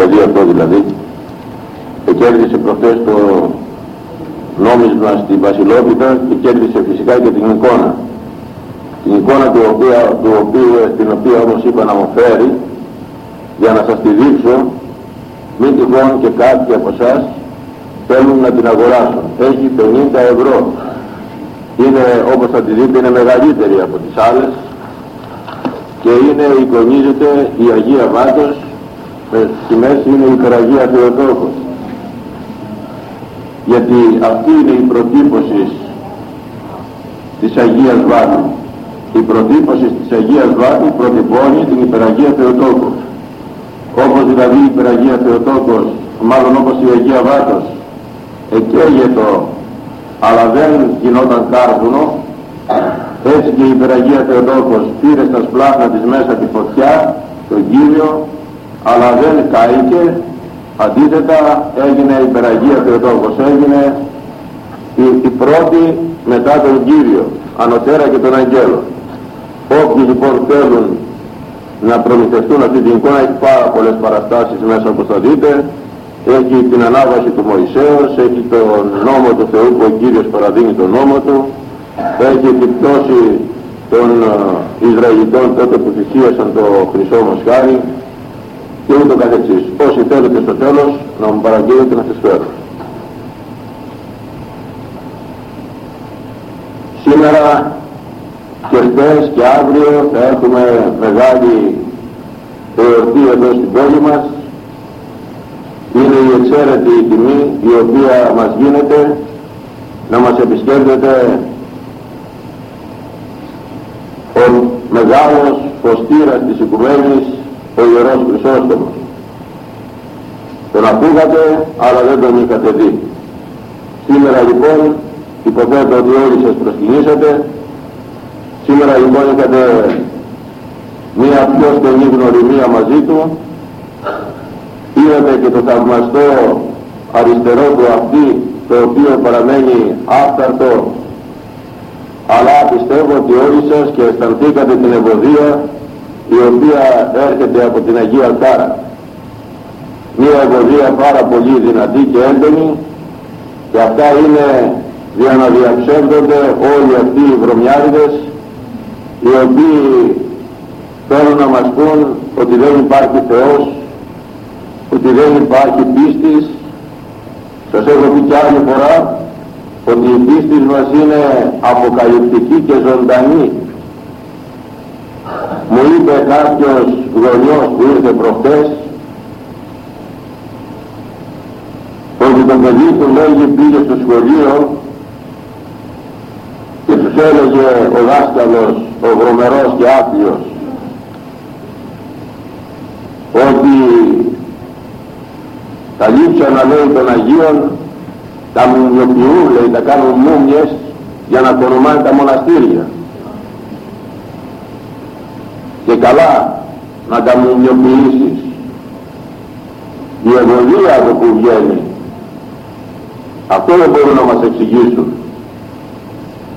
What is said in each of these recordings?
παιδί αυτό δηλαδή, κέρδισε προχτές το νόμισμα στην Βασιλόπιτα και κέρδισε φυσικά και την εικόνα. Την εικόνα του, οποία, του οποίου, την οποία όμως είπα να μου φέρει για να σας τη δείξω, μην τυχόν και κάποιοι από εσάς θέλουν να την αγοράσουν. Έχει 50 ευρώ. Είναι, όπως θα τη δείτε, είναι μεγαλύτερη από τις άλλες και είναι, εικονίζεται η Αγία Βάτος, στη μέση είναι η Υπεραγία Θεοτόκος γιατί αυτή είναι η προτύπωση της Αγίας Βάτου. Η προτύπωση της Αγίας Βάτου προτυπώνει την Υπεραγία Θεοτόκος. Όπως δηλαδή η Υπεραγία Θεοτόκος, μάλλον όπως η Αγία Βάτος, εκέγετο αλλά δεν γινόταν κάρβουνο, έτσι και η Υπεραγία Θεοτόκος πήρε στα σπλάχνα της μέσα τη φωτιά, τον Κύριο, αλλά δεν κάηκε Αντίθετα έγινε η Υπεραγία Θεοτόκος, έγινε η, η, πρώτη μετά τον Κύριο, ανωτέρα και τον Αγγέλο. Όποιοι λοιπόν θέλουν να προμηθευτούν αυτή την εικόνα, έχει πάρα πολλές παραστάσεις μέσα όπως θα δείτε, έχει την ανάβαση του Μωυσέως, έχει τον νόμο του Θεού που ο Κύριος παραδίνει τον νόμο του, έχει την πτώση των ε, Ισραηλιτών τότε που θυσίασαν το χρυσό μοσχάρι, και ούτω καθεξής. Όσοι θέλετε στο τέλος να μου παραγγείλετε να σας φέρω. Σήμερα και χθες και αύριο θα έχουμε μεγάλη εορτή εδώ στην πόλη μας. Είναι η εξαίρετη τιμή η οποία μας γίνεται να μας επισκέπτεται ο μεγάλος φωστήρας της οικουμένης ο Ιερός Χρυσόστομος. Τον ακούγατε, αλλά δεν τον είχατε δει. Σήμερα λοιπόν υποθέτω ότι όλοι σας προσκυνήσατε. Σήμερα λοιπόν είχατε μία πιο στενή γνωριμία μαζί του. Είδατε και το θαυμαστό αριστερό του αυτή το οποίο παραμένει άφθαρτο αλλά πιστεύω ότι όλοι σας και αισθανθήκατε την ευωδία η οποία έρχεται από την Αγία Κάρα. Μία ευωδία πάρα πολύ δυνατή και έντονη και αυτά είναι για να διαψεύδονται όλοι αυτοί οι βρωμιάριδες οι οποίοι θέλουν να μας πούν ότι δεν υπάρχει Θεός, ότι δεν υπάρχει πίστης. Σας έχω πει κι άλλη φορά ότι η πίστη μας είναι αποκαλυπτική και ζωντανή μου είπε κάποιος γονιός που ήρθε προχτές ότι το παιδί του λέγει πήγε στο σχολείο και τους έλεγε ο δάσκαλος, ο βρωμερός και άπλιος ότι τα να λέει των Αγίων τα μουμιοποιούν λέει, τα κάνουν μούμιες για να κορομάνε τα μοναστήρια και καλά να τα μουμιοποιήσεις. Η ευωδία από που βγαίνει. Αυτό δεν μπορούν να μας εξηγήσουν.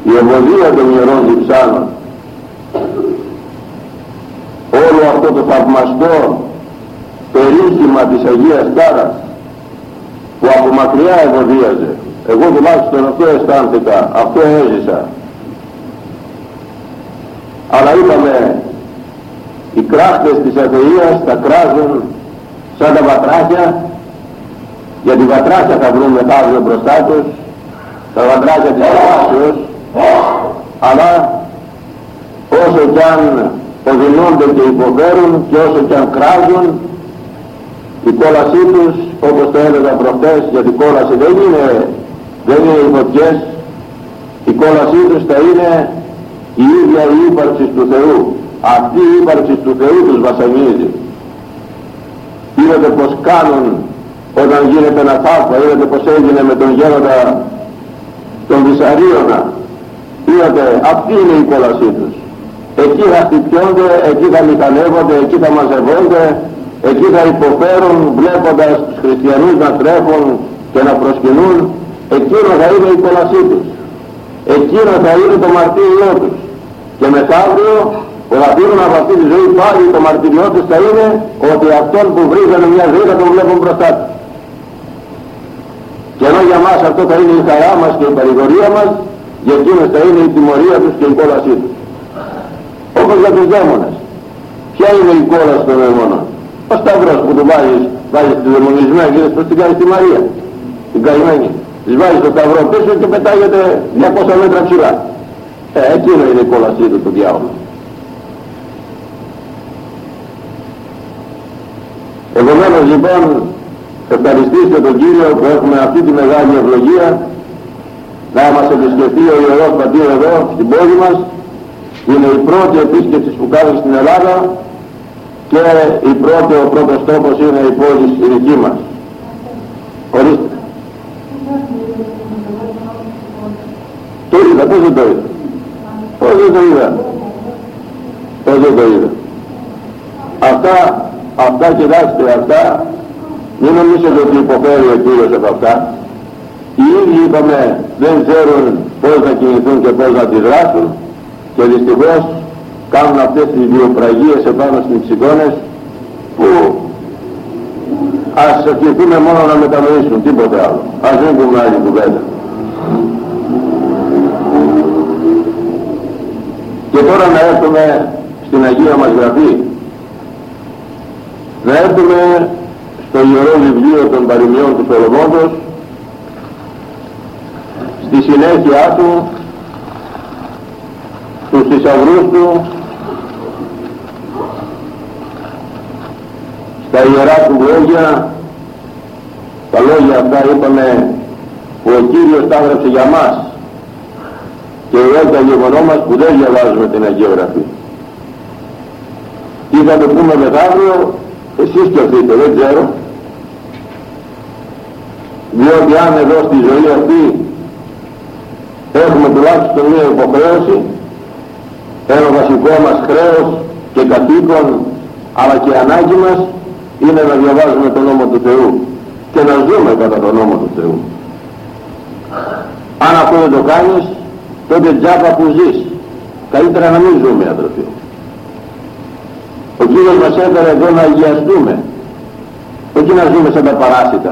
Η ευωδία των ιερών διψάνων. Όλο αυτό το θαυμαστό περίχημα της Αγίας Κάρας που από μακριά ευωδίαζε. Εγώ τουλάχιστον αυτό αισθάνθηκα, αυτό έζησα. Αλλά είπαμε οι κράχτες της αθείας θα κράζουν σαν τα βατράκια. Γιατί βατράκια θα βρουν μετά αύριο μπροστά τους τα βατράκια της κράσεως αλλά όσο κι αν οδυνούνται και υποφέρουν και όσο κι αν κράζουν η κόλασή τους όπως το έλεγα προχτές γιατί η κόλαση δεν είναι, δεν είναι οι φωτιές. Η κόλασή τους θα είναι η ίδια η ύπαρξη του Θεού αυτή η ύπαρξη του Θεού τους βασανίζει. Είδατε πως κάνουν όταν γίνεται ένα θαύμα, είδατε πως έγινε με τον γέροντα τον Βυσαρίωνα. Είδατε, αυτή είναι η κόλασή τους. Εκεί θα χτυπιόνται, εκεί θα μηχανεύονται, εκεί θα μαζευόνται, εκεί θα υποφέρουν βλέποντας τους χριστιανούς να τρέχουν και να προσκυνούν. Εκείνο θα είναι η κόλασή τους. Εκείνο θα είναι το μαρτύριό τους. Και μεθαύριο που θα φύγουν από αυτή τη ζωή πάλι το μαρτυριό τους θα είναι ότι αυτόν που βρίζανε μια ζωή θα τον βλέπουν μπροστά του. Και ενώ για μας αυτό θα είναι η χαρά μας και η παρηγορία μας, για εκείνες θα είναι η τιμωρία τους και η κόλασή τους. Όπως για τους δαίμονες. Ποια είναι η κόλαση των δαίμονων; Ο σταυρός που του βάζεις, βάζεις τη δαιμονισμένη και προς την κάνει στη Μαρία, την καημένη. Της βάζεις το σταυρό πίσω και πετάγεται 200 μέτρα ψηλά. Ε, εκείνο είναι η κόλασή του του διάολου. Επομένως λοιπόν ευχαριστήσω τον Κύριο που έχουμε αυτή τη μεγάλη ευλογία να μας επισκεφτεί ο Ιερός Πατήρ εδώ στην πόλη μας είναι η πρώτη επίσκεψη που κάνει στην Ελλάδα και η πρώτη, ο πρώτος τόπος είναι η πόλη η δική μας. Ορίστε. Το είδα, πώς δεν το είδα; Πώς δεν το είδα; Πώς δεν το είδα; Αυτά, αυτά κοιτάξτε, αυτά μην νομίζετε ότι υποφέρει ο Κύριος από αυτά. Οι ίδιοι είπαμε δεν ξέρουν πώς να κινηθούν και πώς να αντιδράσουν και δυστυχώς κάνουν αυτές τις βιοπραγίες επάνω στις εικόνες που ας ευχηθούμε μόνο να μετανοήσουν, τίποτε άλλο. Ας μην πούμε άλλη κουβέντα. Και τώρα να έρθουμε στην Αγία μας Γραφή. Να έρθουμε στο Ιερό Βιβλίο των Παροιμιών του Σολομόντος στη συνέχεια του τους θησαυρούς του στα ιερά του λόγια τα λόγια αυτά είπαμε που ο Κύριος τα έγραψε για μας και εδώ τα γεγονό μας που δεν διαβάζουμε την Αγία Γραφή. Τι θα το πούμε μεθαύριο, εσείς σκεφτείτε, δεν ξέρω. Διότι αν εδώ στη ζωή αυτή έχουμε τουλάχιστον μία υποχρέωση, ένα βασικό μας χρέος και καθήκον, αλλά και ανάγκη μας, είναι να διαβάζουμε τον νόμο του Θεού και να ζούμε κατά τον νόμο του Θεού. Αν αυτό δεν το κάνεις, τότε τζάπα που ζεις. Καλύτερα να μην ζούμε αδελφοί. Ο Κύριος μας έφερε εδώ να αγιαστούμε. Όχι να ζούμε σαν τα παράσιτα.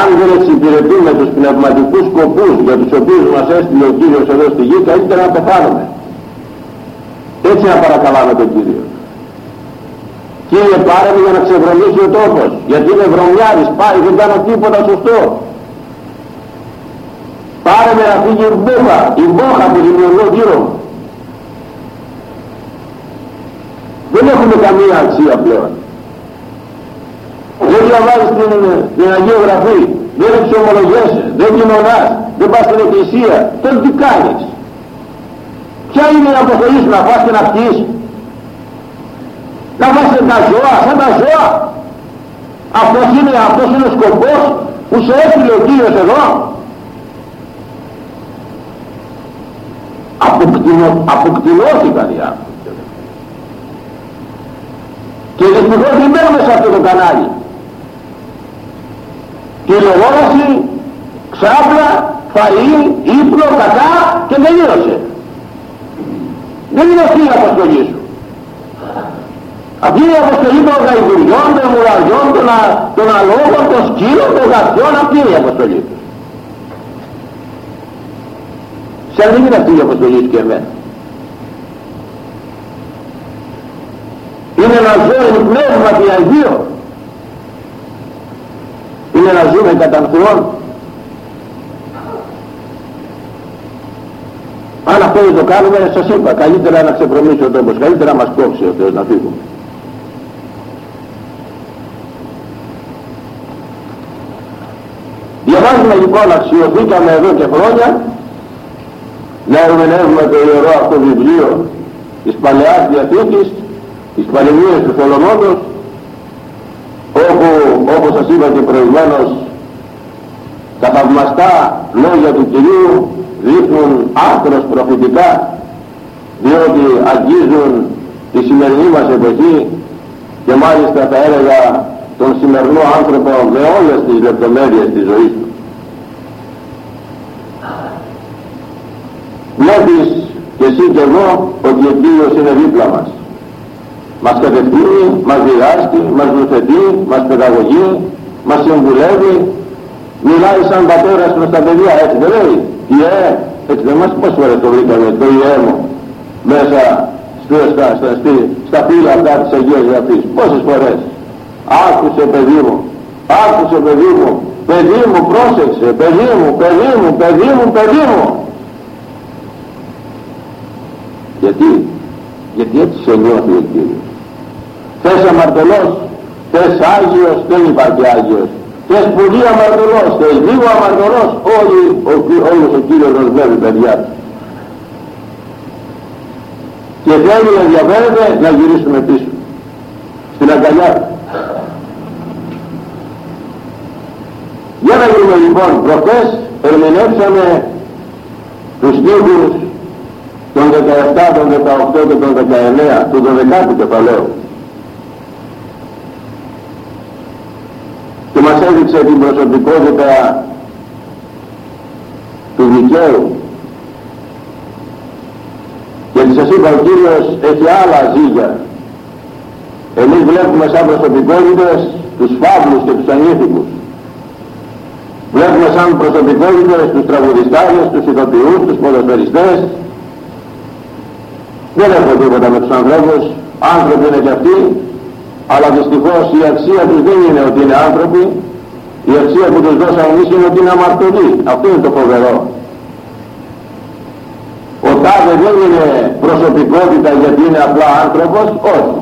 Αν δεν εξυπηρετούμε τους πνευματικούς σκοπούς για τους οποίους μας έστειλε ο Κύριος εδώ στη γη, καλύτερα να πεθάνουμε. Έτσι να παρακαλάμε τον Κύριο. Κύριε πάρε με για να ξεβρωμίσει ο τόπος, γιατί είναι βρωμιάρης, πάει, δεν κάνω τίποτα σωστό. Πάρε με να φύγει η μπόχα, η μπόχα που δημιουργώ γύρω μου. Δεν έχουμε καμία αξία πλέον. Δεν διαβάζεις την, την Αγία Γραφή, δεν εξομολογέσαι, δεν κοινωνάς, δεν πας στην εκκλησία, τότε τι κάνεις. Ποια είναι η αποστολή σου να φας και να πτείς. Να φας τα ζώα, σαν τα ζώα. Αυτός είναι, αυτός είναι ο σκοπός που σε έφυγε ο Κύριος εδώ. Αποκτηνω, αποκτηνώθηκαν οι άνθρωποι. Και δυστυχώς δεν μένουμε σε αυτό το κανάλι. Τηλεόραση, ξάπλα, φαΐ, ύπνο, κακά και τελείωσε. Δεν είναι αυτή η αποστολής σου. Αυτή είναι η αποστολή των γαϊδουριών, των μουραζιών, των, των αλόγων, των σκύλων, των γατιών, αυτή είναι η αποστολή τους. Σαν δεν είναι αυτή η αποστολή σου και εμένα. Είναι να ζω εν πνεύματι Αγίος. Είναι να ζούμε κατά Θεόν. Αν αυτό δεν το κάνουμε, σας είπα, καλύτερα να ξεπρομίσει ο τόπος, καλύτερα να μας κόψει ο Θεός να φύγουμε. Διαβάζουμε λοιπόν, αξιοθήκαμε εδώ και χρόνια, να ερμηνεύουμε το ιερό αυτό βιβλίο της Παλαιάς Διαθήκης, τις παροιμίες του Σολομόντος, όπου όπως σας είπα και προηγουμένως τα θαυμαστά λόγια του Κυρίου δείχνουν άκρος προφητικά διότι αγγίζουν τη σημερινή μας εποχή και μάλιστα θα έλεγα τον σημερινό άνθρωπο με όλες τις λεπτομέρειες της ζωής του. Βλέπεις και και εσύ και εγώ ότι ο Κύριος είναι δίπλα μας. Μας κατευθύνει, μας διδάσκει, μας νουθετεί, μας παιδαγωγεί, μας συμβουλεύει, μιλάει σαν πατέρας προς τα παιδιά, έτσι δεν λέει. Ιε, έτσι δεν μας πόσες φορές το βρήκαμε, το ιέ μου, μέσα στα, στα, στα, στα φύλλα αυτά της Αγίας Γραφής. Πόσες φορές. Άκουσε παιδί μου, άκουσε παιδί μου, παιδί μου πρόσεξε, παιδί μου, παιδί μου, παιδί μου, παιδί μου. Γιατί, γιατί έτσι σε νιώθει ο Κύριος. Θες αμαρτωλός, θες Άγιος, δεν υπάρχει Άγιος. Θες πολύ αμαρτωλός, θες λίγο αμαρτωλός, όλοι, ο, όλος ο Κύριος μας βλέπει παιδιά του. Και θέλει να ενδιαφέρεται να γυρίσουμε πίσω. Στην αγκαλιά του. Για να δούμε λοιπόν, προχθές ερμηνεύσαμε τους στίχους των 17, των 18 και των 19 του 12ου κεφαλαίου. Μας έδειξε την προσωπικότητα του δικαίου. Γιατί σας είπα ο Κύριος έχει άλλα ζύγια. Εμείς βλέπουμε σαν προσωπικότητες τους φαύλους και τους ανήθικους. Βλέπουμε σαν προσωπικότητες τους τραγουδιστάρες, τους ηθοποιούς, τους ποδοσφαιριστές. Δεν έχω τίποτα με τους ανθρώπους, άνθρωποι είναι και αυτοί, αλλά δυστυχώς η αξία τους δεν είναι ότι είναι άνθρωποι, η αξία που τους δώσαμε εμείς είναι ότι είναι αμαρτωλοί. Αυτό είναι το φοβερό. Ο τάδε δεν είναι προσωπικότητα γιατί είναι απλά άνθρωπος, όχι.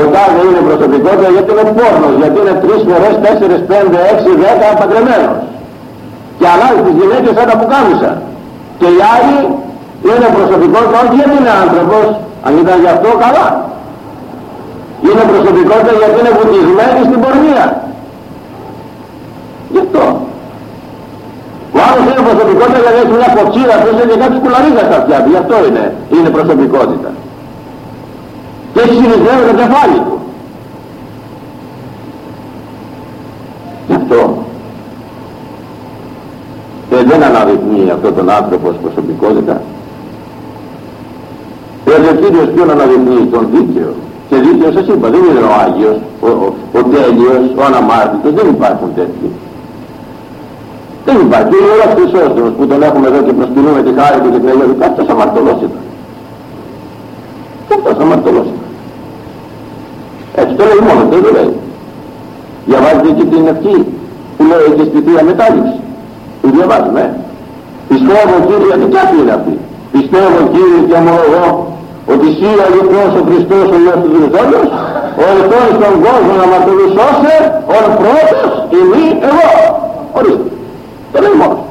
Ο τάδε είναι προσωπικότητα γιατί είναι πόρνος, γιατί είναι τρεις φορές, τέσσερις, πέντε, έξι, δέκα παντρεμένος και αλλάζει τις γυναίκες σαν τα πουκάμισα. Και οι άλλοι είναι προσωπικότητα όχι γιατί είναι άνθρωπος, αν ήταν γι' αυτό καλά. Είναι προσωπικότητα γιατί είναι βουτισμένοι στην πορνεία. Γι' αυτό. Ο άλλος είναι προσωπικότητα γιατί έχει μια κοτσίρα που και κάτι σκουλαρίδα στα αυτιά του. Γι' αυτό είναι, είναι προσωπικότητα. Και έχει συνειδημένο το κεφάλι του. Γι' αυτό και δεν αναδεικνύει αυτόν τον άνθρωπο ως προσωπικότητα. Δηλαδή ο Κύριος ποιον αναδεικνύει τον δίκαιο. Και δίκαιο σας είπα, δεν είναι ο Άγιος, ο, ο, ο τέλειος, ο αναμάρτητος, δεν υπάρχουν τέτοιοι. Δεν υπάρχει. Ο Ιερός Χρυσόστομος που τον έχουμε εδώ και προσκυνούμε τη χάρη του και την Αγία του, αυτός αμαρτωλός ήταν. Και αυτός αμαρτωλός ήταν. Έτσι το λέει μόνο, δεν το λέει. Διαβάζετε εκεί την ευχή που λέει και στη Θεία Μετάληψη. Τη διαβάζουμε. Πιστεύω Κύριε, γιατί κάτι είναι αυτή. Πιστεύω Κύριε και ομολογώ ότι εσύ ο αληθινός ο Χριστός ο Υιός του Διευθόντος, ο αληθινός στον κόσμο να μας το σώσε, ο πρώτος ημί εγώ. Ορίστε. Το λέει μόνος.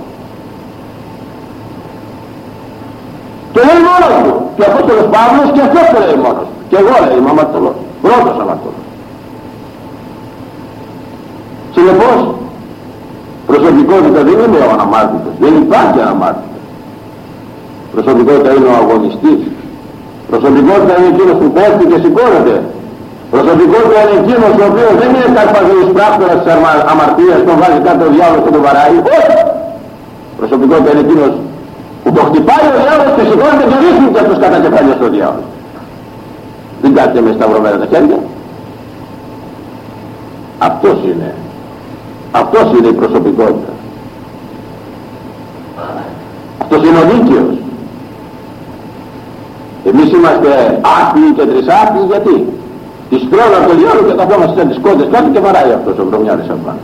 Το λέει μόνος του. Και αυτό το Παύλος και αυτός το λέει μόνος του. Και εγώ λέει είμαι αμαρτωλός. Πρώτος αμαρτωλός. Συνεπώς, Προσωπικότητα δεν είναι ο αναμάρτητος, δεν υπάρχει αναμάρτητος. Προσωπικότητα είναι ο αγωνιστής. Προσωπικότητα είναι εκείνος που πέφτει και σηκώνεται. Προσωπικότητα είναι εκείνος ο οποίος δεν είναι καρπαζός πράκτορας της αμαρτίας, τον βάζει κάτω ο διάβολος και τον βαράει. Όχι! Προσωπικότητα είναι εκείνος που το χτυπάει ο διάβολος και σηκώνεται και ρίχνει και αυτός κατά κεφάλια στο διάβολο. Δεν κάθεται με σταυρωμένα τα χέρια. Αυτός είναι αυτός είναι η προσωπικότητα. Αυτός είναι ο δίκαιος. Εμείς είμαστε άθλοι και τρισάθλοι γιατί. Τις τρώνε από το διάλογο και καθόμαστε σαν τις κόντες κάτω και βαράει αυτός ο βρωμιάρης από πάνω.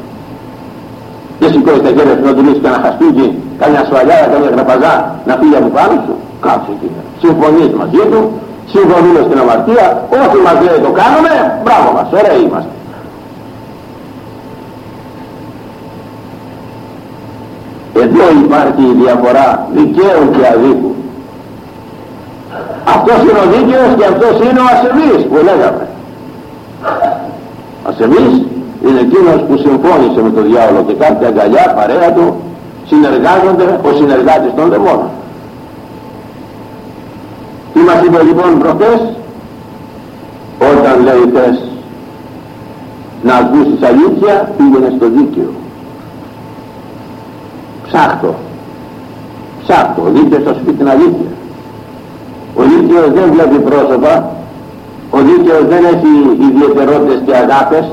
Δεν σηκώνεις τα χέρια σου να του λύσεις κανένα χαστούκι, καμιά σφαλιά, καμιά γραπαζά να φύγει από πάνω σου. Κάτσε εκεί. Συμφωνείς μαζί του, συμφωνούμε στην αμαρτία, ό,τι μας λέει το κάνουμε, μπράβο μας, ωραίοι είμαστε. Εδώ υπάρχει η διαφορά δικαίου και αδίκου. Αυτός είναι ο δίκαιος και αυτός είναι ο ασεμής που λέγαμε. Ασεμής είναι εκείνος που συμφώνησε με τον διάολο και κάθε αγκαλιά, παρέα του, συνεργάζονται ο συνεργάτης των δαιμόνων. Τι μας είπε λοιπόν προχτές, όταν λέει θες να ακούσεις αλήθεια, πήγαινε στο δίκαιο. Ψάχτω. Ψάχτω. Δείτε στο σπίτι την αλήθεια. Ο δίκαιος δεν βλέπει πρόσωπα, ο δίκαιος δεν έχει ιδιαιτερότητες και αγάπες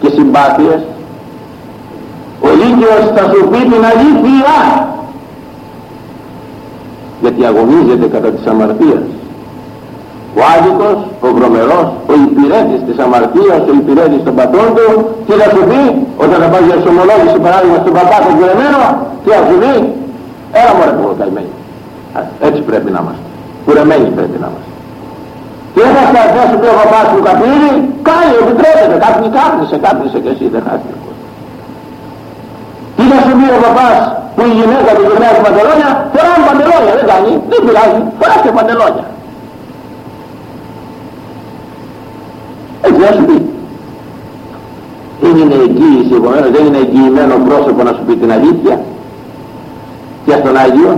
και συμπάθειες. Ο δίκαιος θα σου πει την αλήθεια, γιατί αγωνίζεται κατά της αμαρτίας. Ο άδικος, ο βρωμερός, ο υπηρέτης της αμαρτίας, ο υπηρέτης των πατρών του, τι θα σου πει όταν θα πάει για εξομολόγηση παράδειγμα στον παπά τον κουρεμένο, τι θα σου πει, έλα μωρέ που καημένοι. Έτσι πρέπει να είμαστε. Κουρεμένοι πρέπει να είμαστε. Και δεν θα θα σου πει ο παπάς του καπνίδι, κάνει, επιτρέπεται, κάπνι κάπνισε, κάπνισε και εσύ, δεν χάθηκε. Τι θα σου πει ο παπάς που η γυναίκα του γυρνάει παντελόνια, φοράμε παντελόνια, δεν κάνει, δεν πειράζει, φοράστε παντελόνια. Έτσι θα σου πει. Δεν είναι εγγύηση επομένως, δεν είναι εγγυημένο πρόσωπο να σου πει την αλήθεια και στον Άγιο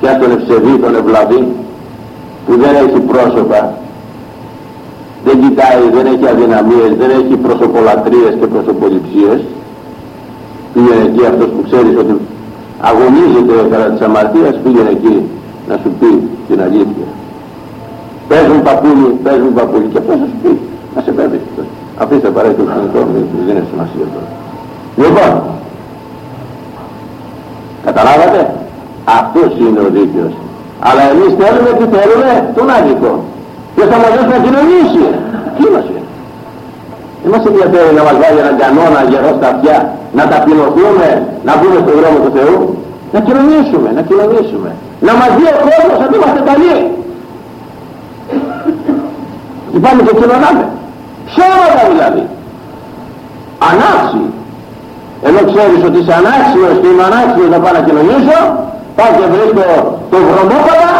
και στον ευσεβή, τον ευλαβή που δεν έχει πρόσωπα δεν κοιτάει, δεν έχει αδυναμίες, δεν έχει προσωπολατρίες και προσωποληψίες. Πήγαινε εκεί αυτός που ξέρεις ότι αγωνίζεται κατά της αμαρτίας πήγαινε εκεί να σου πει την αλήθεια. Παίζουν παππούλοι, παίζουν παππούλοι και πώς θα σου πει να σε παίρνει. Αφήστε παρέχει το κινητό δεν είναι σημασία τώρα. Λοιπόν καταλάβατε; Αυτός είναι ο δίκαιος αλλά εμείς θέλουμε τι θέλουμε τον άδικο και θα μας δώσει να κοινωνήσει τι μας είναι; Δεν μας ενδιαφέρει να μας βάλει έναν κανόνα γερό στα αυτιά να ταπεινωθούμε να βγούμε στον δρόμο του Θεού να κοινωνήσουμε, να κοινωνήσουμε να μας δει ο κόσμος ότι είμαστε καλοί Πάμε και κοινωνάμε. Ψέματα δηλαδή. Ανάξιοι. Ενώ ξέρεις ότι είσαι ανάξιος και είμαι ανάξιος να πάω να κοινωνήσω, πάω και βρίσκω το βρωμόπατα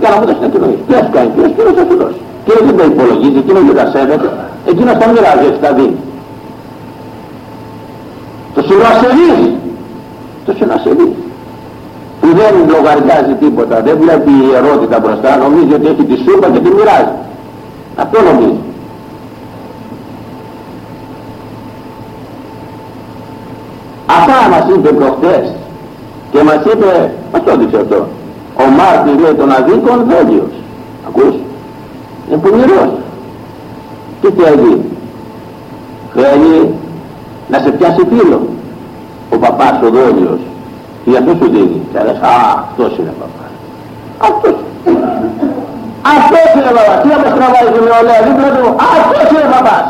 και να μου δώσει να κοινωνήσω. Τι ας κάνει, ποιος εκείνος θα σου δώσει. Και δεν τα υπολογίζει, εκείνος δεν τα σέβεται, εκείνος τα μοιράζει, έτσι τα δίνει. Το συνασεβείς, το συνασεβείς που δεν λογαριάζει τίποτα, δεν βλέπει η ερώτητα μπροστά, νομίζει ότι έχει τη σούπα και τη μοιράζει. Αυτό νομίζει. Αυτά μας είπε προχτές και μας είπε, μας το έδειξε αυτό, ο μάρτυρ λέει των αδίκων δόλιος. Ακούς, είναι πονηρός. Τι θέλει, θέλει να σε πιάσει φίλο. Ο παπάς ο δόλιος. Και αυτό σου δίνει; Και λες, α, αυτός είναι παπάς. Αυτός. Αυτός είναι παπάς. Τι θα τραβάει και με ολέα δίπλα του; Αυτός είναι παπάς.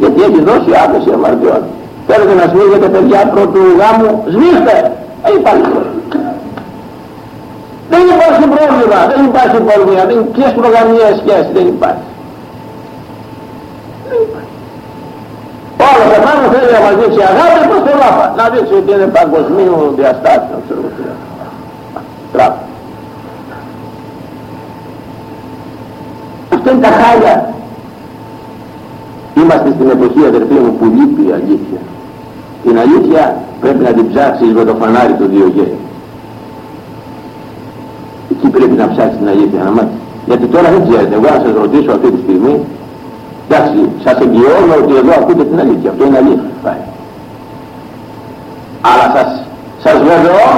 Γιατί έχει δώσει άφεση αμαρτιών. Θέλετε να σμίγετε παιδιά πρώτου γάμου, σμίχτε. Δεν υπάρχει Δεν υπάρχει πρόβλημα, δεν υπάρχει πρόβλημα, δεν ποιες προγραμμίες σχέσεις, δεν υπάρχει. Δεν υπάρχει. Όλα τα πάνω θέλει να μας δείξει αγάπη προς το λάπα. Να δείξει ότι είναι παγκοσμίου διαστάσεων, ξέρω εγώ. Τράπη. Αυτό είναι τα χάλια Είμαστε στην εποχή αδερφοί μου που λείπει η αλήθεια. Την αλήθεια πρέπει να την ψάξεις με το φανάρι του Διογέ. Εκεί πρέπει να ψάξεις την αλήθεια να μάθεις. Γιατί τώρα δεν ξέρετε, εγώ να σας ρωτήσω αυτή τη στιγμή, εντάξει, σας εγγυώνω ότι εδώ ακούτε την αλήθεια, αυτό είναι αλήθεια. Πάει. Αλλά σας, σας βεβαιώ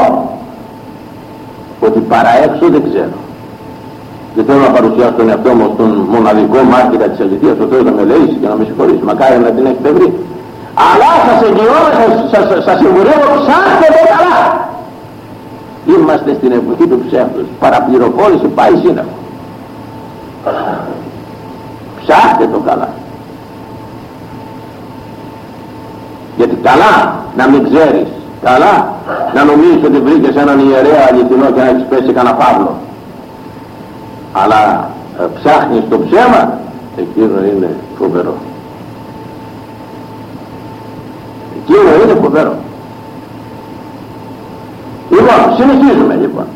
ότι παρά έξω δεν ξέρω. Δεν θέλω να παρουσιάσω τον εαυτό μου στον μοναδικό μάρτυρα της αληθείας, ο Θεός να με λέει και να με συγχωρήσει, μακάρι να την έχετε βρει. Αλλά σας εγγυώνω, σας, σας, σας συμβουλεύω, ψάχτε το καλά. Είμαστε στην εποχή του ψεύδους. Παραπληροφόρηση πάει σύννεφο. Ψάχτε το καλά. Γιατί καλά να μην ξέρεις, καλά να νομίζεις ότι βρήκες έναν ιερέα αληθινό και να έχεις πέσει κανένα φαύλο αλλά ε, ψάχνεις το ψέμα εκείνο είναι φοβερό. Εκείνο είναι φοβερό. Λοιπόν συνεχίζουμε λοιπόν.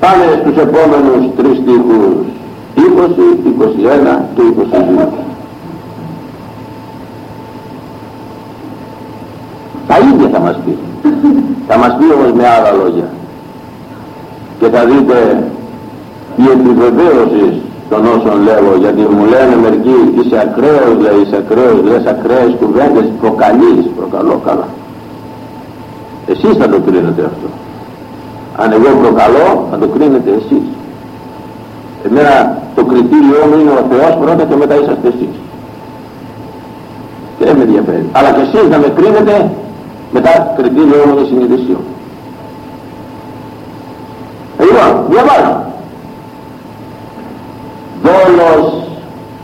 Πάμε στους επόμενους τρεις στίχους. 20, 21 και 22 τα ίδια θα μας πει. Θα μας πει όμως με άλλα λόγια. Και θα δείτε η επιβεβαίωση των όσων λέω γιατί μου λένε μερικοί είσαι ακραίος λέει είσαι ακραίος λες ακραίες κουβέντες προκαλείς προκαλώ καλά. Εσείς θα το κρίνετε αυτό. Αν εγώ προκαλώ θα το κρίνετε εσείς. Εμένα το κριτήριό μου είναι ο Θεός πρώτα και μετά είσαστε εσείς. Και δεν με ενδιαφέρει. Αλλά και εσείς να με κρίνετε μετά κριτήριό μου είναι συνειδησιό λοιπόν διαβάζω δόλος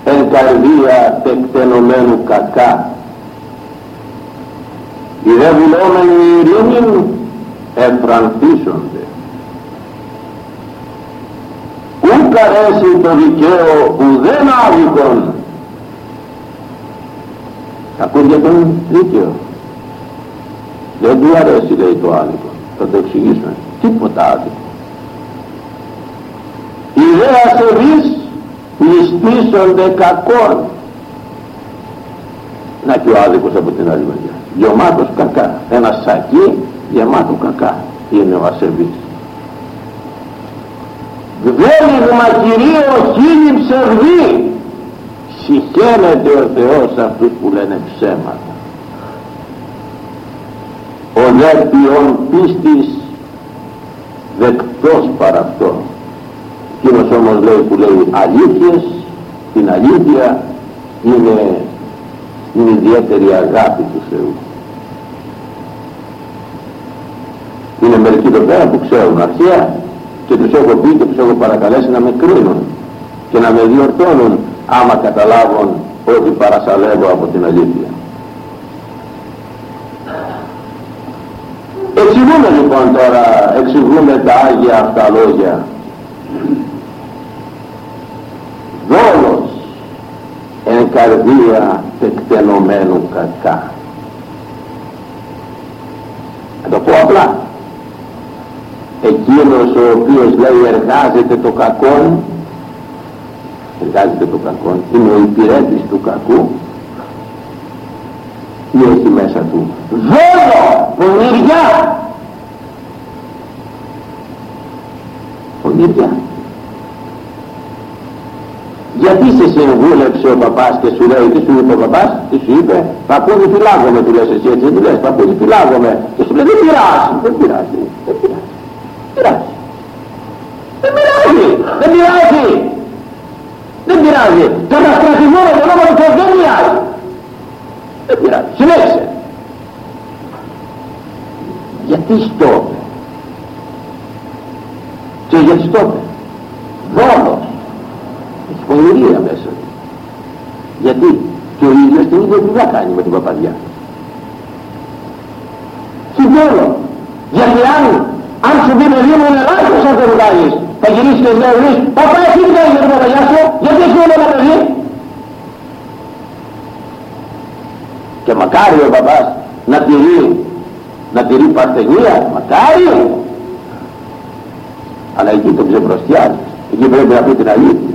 εν καρδία τεκτενωμένου κακά. Οι δε βουλόμενοι ειρήνην εφρανθίσονται ουκ αρέσει το δικαίο ουδέν άδικον. Ακούει για τον δίκαιο. Δεν του αρέσει λέει το άδικο. Θα το εξηγήσουμε. Τίποτα άδικο. Οι δε ασεβείς πληστήσονται κακόν να και ο άδικος από την άλλη μεριά. Γεμάτος κακά. Ένα σακί γεμάτο κακά. Είναι ο ασεβής. Γδέλιγμα Κυρίω χίλι ψευδή συχαίνεται ο Θεός αυτούς που λένε ψέματα. Ο δε ποιον πίστης δεκτός παρά αυτό εκείνος όμως λέει που λέει αλήθειες την αλήθεια είναι την ιδιαίτερη αγάπη του Θεού είναι μερικοί εδώ πέρα που ξέρουν αρχαία και τους έχω πει και τους έχω παρακαλέσει να με κρίνουν και να με διορθώνουν άμα καταλάβουν ότι παρασαλεύω από την αλήθεια. Εξηγούμε λοιπόν τώρα, εξηγούμε τα Άγια αυτά λόγια. Δόλος εν καρδία τεκτενωμένου κακά. Να το πω απλά. Εκείνος ο οποίος λέει εργάζεται το κακό, εργάζεται το κακό, είναι ο υπηρέτης του κακού, τι έχει μέσα του. Δόλο, πονηριά. Πονηριά. Γιατί σε συμβούλεψε ο παπάς και σου λέει, τι σου είπε ο παπάς, τι σου είπε, παππούδι φυλάγομαι, του λες εσύ έτσι, του λες, παππούδι φυλάγομαι. Και σου λέει, δεν πειράζει, δεν πειράζει, δεν πειράζει, πειράζει. Δεν πειράζει, δεν πειράζει, δεν πειράζει. Καταστρατηγώ το όνομα του Θεού, δεν πειράζει. Δεν πειράζει, συνέχισε. Γιατί στο και γιατί στο δόλος πονηρία μέσα του. Γιατί και ο ίδιος την ίδια δουλειά κάνει με την παπαδιά. Συμφέρω. Γιατί αν, αν σου πει παιδί μου ελάχιστος αν το βγάλεις, θα γυρίσεις και λέει παπά εσύ τι κάνεις για την παπαδιά σου, γιατί εσύ είναι ένα παιδί; Και μακάρι ο παπάς να τηρεί, να τηρεί παρθενία, μακάρι. Αλλά εκεί το ξεπροστιάζει, εκεί πρέπει να πει την αλήθεια.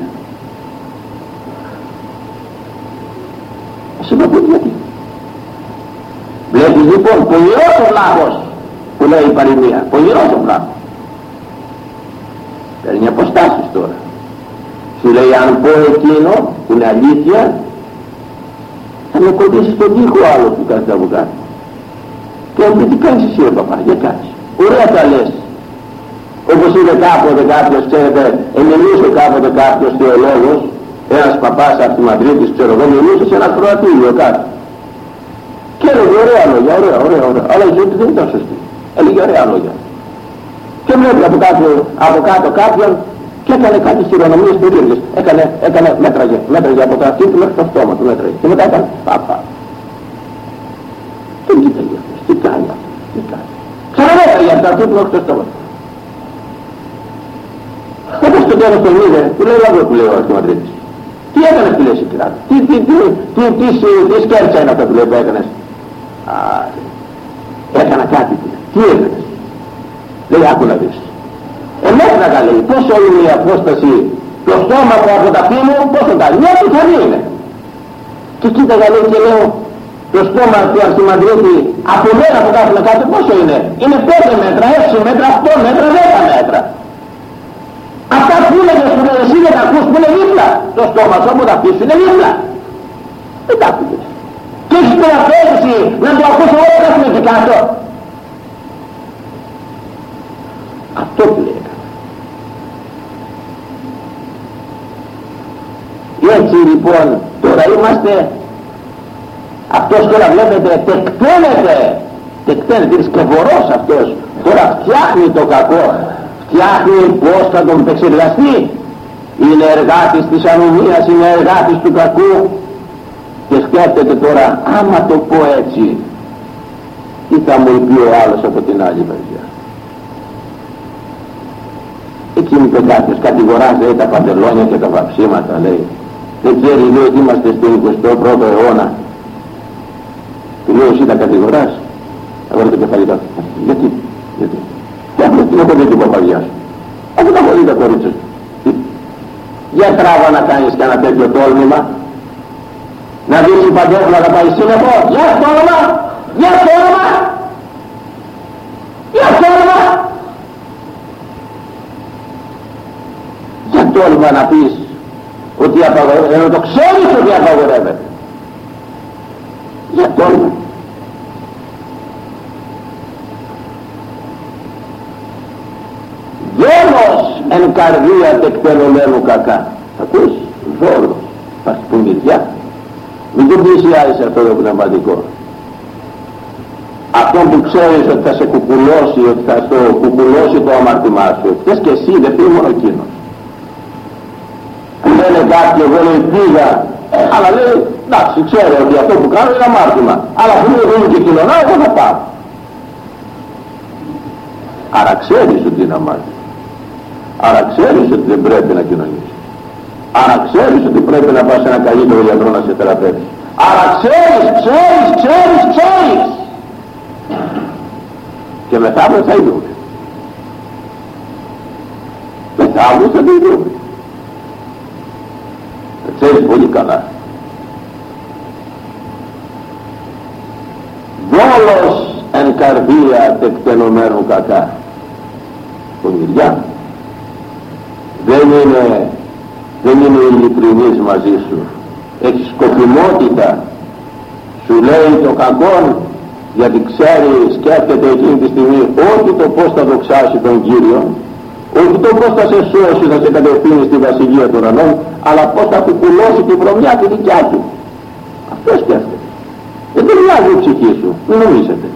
Σου πω γιατί. Βλέπεις λοιπόν πονηρός ο βλάχος που λέει η παροιμία. Πονηρός ο βλάχος. Παίρνει αποστάσεις τώρα. Σου λέει αν πω εκείνο που είναι αλήθεια θα με κοντήσει στον τοίχο άλλο που κάνει από κάτω. Και όχι τι κάνεις εσύ ρε παπά, για κάτσε. Ωραία τα λες. Όπως είπε κάποτε κάποιος, ξέρετε, εμιλούσε κάποτε κάποιος θεολόγος ένας παπάς από τη Μαδρίτης, ξέρω εγώ, μιλούσε σε ένα κροατήριο κάτω. Και έλεγε ωραία λόγια, ωραία, ωραία, ωραία. Αλλά η ζωή του δεν ήταν σωστή. Έλεγε ωραία λόγια. Και βλέπει από κάτω, από κάτω κάποιον και έκανε κάτι χειρονομίες περίεργες. Έκανε, έκανε, μέτραγε, μέτραγε από το αυτί του μέχρι το στόμα του μέτραγε. Και μετά έκανε παπα. Δεν κοίταγε αυτός, τι κάνει αυτό, τι κάνει. Ξαναμέτραγε από το αυτί του μέχρι το στόμα του. Όπως το τέλος τον είδε, του λέει εγώ που λέει ο Αρχιμαντρίτης. Τι έκανες που λες εκεί τι, τι, τι, τι, τι, τι σκέρτσα είναι αυτά που λέει που έκανες; Α, έκανα κάτι που Τι έκανες; Λέει άκου να δεις. Εμέτραγα λέει πόσο είναι η απόσταση το στόμα μου από τα φύλλα μου πόσο τα μια του θα είναι. Και κοίταγα λέει και λέω το στόμα του Αρχιμαντρίτη από μένα που κάθομαι κάτω πόσο είναι; Είναι 5 μέτρα, 6 μέτρα, 8 μέτρα, 10 μέτρα. Αυτά που έλεγες που εσύ δεν τα ακούς που είναι δίπλα. Το στόμα σου όπου τα πεις είναι δίπλα. Δεν τα ακούς. Και έχεις την αφαίρεση να το ακούς εγώ κάθομαι εκεί κάτω. Αυτό του λέει Έτσι λοιπόν τώρα είμαστε αυτός τώρα βλέπετε τεκταίνεται τεκταίνεται είναι σκευωρός αυτός τώρα φτιάχνει το κακό φτιάχνει πως θα τον επεξεργαστεί; Είναι εργάτης της ανομίας είναι εργάτης του κακού. Και σκέφτεται τώρα άμα το πω έτσι τι θα μου πει ο άλλος από την άλλη μεριά; Εκεί είπε κάποιος κατηγοράζει λέει τα παντελόνια και τα βαψίματα λέει. Δεν ξέρει λέει ότι είμαστε στον 21ο αιώνα. Του λέω εσύ τα κατηγοράς έβαλε το κεφάλι κάτω γιατί γιατί και αυτό την έχω δει την παπαγιάς. Σου αφού τα έχω δει τα κορίτσια. Σου για τράβα να κάνεις και ένα τέτοιο τόλμημα. Να δεις η παντέφλα να πάει σύννεφο για τόλμα για τόλμα για τόλμα για τόλμα να πεις ότι απαγορεύεται ενώ το ξέρεις ότι απαγορεύεται για τόλμα δόλος εν καρδία τεκτενωμένου κακά. Ακούς δόλος πασπουνιδιά μην το πλησιάζεις αυτό το πνευματικό. Αυτό που ξέρεις ότι θα σε κουκουλώσει ότι θα στο κουκουλώσει το αμαρτημά σου θες και εσύ δεν πει μόνο εκείνος. Λένε κάποιοι εγώ λέει πήγα αλλά λέει εντάξει ξέρω ότι αυτό που κάνω είναι αμάρτημα αλλά αφού δεν και κοινωνά εγώ θα πάω άρα ξέρεις ότι είναι αμάρτημα Άρα ξέρεις ότι δεν πρέπει να κοινωνήσεις. Άρα ξέρεις ότι πρέπει να πας σε ένα καλύτερο γιατρό να σε θεραπεύσει. Άρα ξέρεις, ξέρεις, ξέρεις, ξέρεις. Και μεθαύριο θα ειδούμε. Μεθαύριο θα ειδούμε. Θα ξέρεις πολύ καλά. Δόλος εν καρδία τεκτενωμένου κακά. Πονηριά δεν είναι, δεν είναι ειλικρινής μαζί σου. Έχεις σκοπιμότητα. Σου λέει το κακό γιατί ξέρει, σκέφτεται εκείνη τη στιγμή όχι το πώς θα δοξάσει τον Κύριο, όχι το πώς θα σε σώσει, θα σε κατευθύνει στη βασιλεία των ουρανών, αλλά πώς θα κουκουλώσει την βρωμιά τη δικιά του. Αυτό σκέφτεται. Δεν τον μοιάζει η ψυχή σου, μην νομίζετε.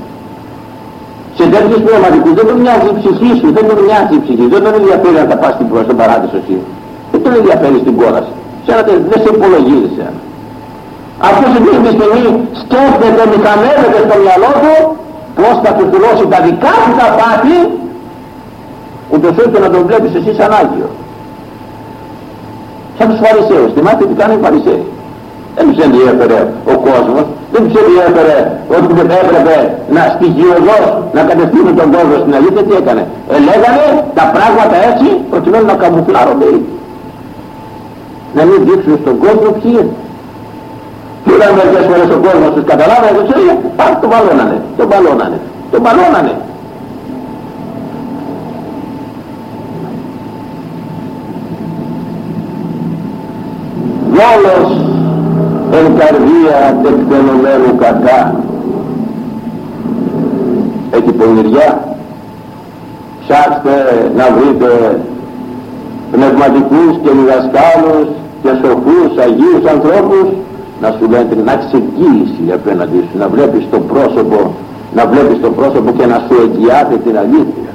Σε τέτοιους πνευματικούς δεν τον μοιάζει η ψυχή σου, δεν τον μοιάζει η ψυχή, δεν τον ενδιαφέρει να τα πας στον παράδεισο εσύ. Δεν τον ενδιαφέρει στην κόραση. Σε ένα δεν σε υπολογίζει σε ένα. Αυτός εκείνη τη στιγμή σκέφτεται, μηχανεύεται στο μυαλό του πώς θα του κουρώσει τα δικά του τα πάθη ούτως ώστε να τον βλέπεις εσύ σαν Άγιο. Σαν τους Φαρισαίους. Θυμάστε τι κάνουν οι Φαρισαίοι. Δεν τους ενδιαφέρε ο κόσμος, δεν τους ενδιαφέρε ότι δεν έπρεπε να στοιχειοδός να κατευθύνουν τον κόσμο στην αλήθεια, τι έκανε. Ελέγανε τα πράγματα έτσι προκειμένου να καμουφλάρονται Να μην δείξουν στον κόσμο ποιοι είναι. Και όταν μερικές φορές ο κόσμος τους καταλάβανε, το ξέρει, πάρ' τον παλώνανε, τον παλώνανε, τον παλώνανε. Δόλος εν καρδία τεκτενωμένου κακά έχει πονηριά. Ψάξτε να βρείτε πνευματικούς και διδασκάλους και σοφούς Αγίους ανθρώπους να σου λένε να έχεις εγγύηση απέναντι σου να βλέπεις το πρόσωπο να βλέπεις το πρόσωπο και να σου εγγυάται την αλήθεια.